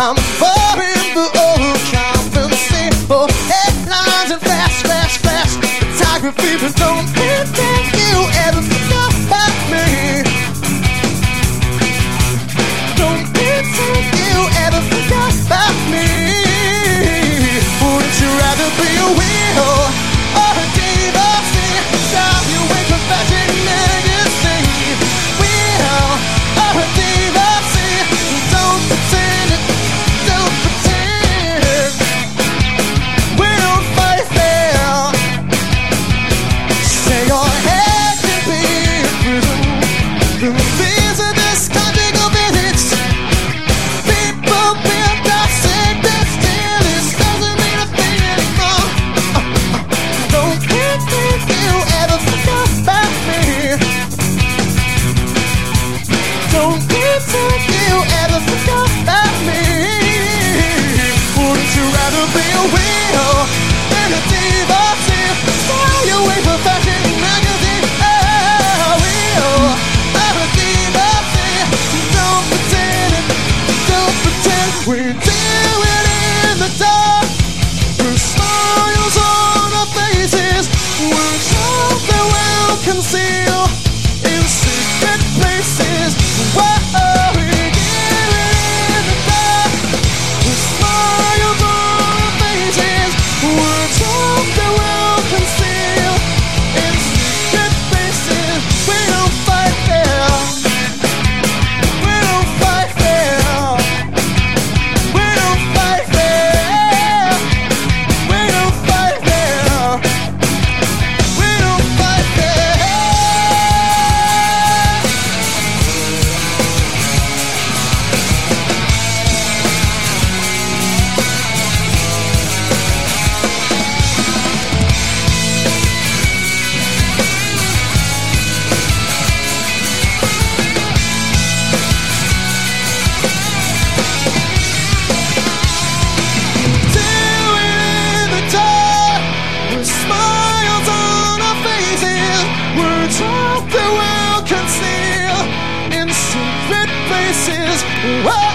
I'm boring the overcompensable headlines and fast, fast, fast. Photography, but don't wealth they will conceal in secret places. Whoa.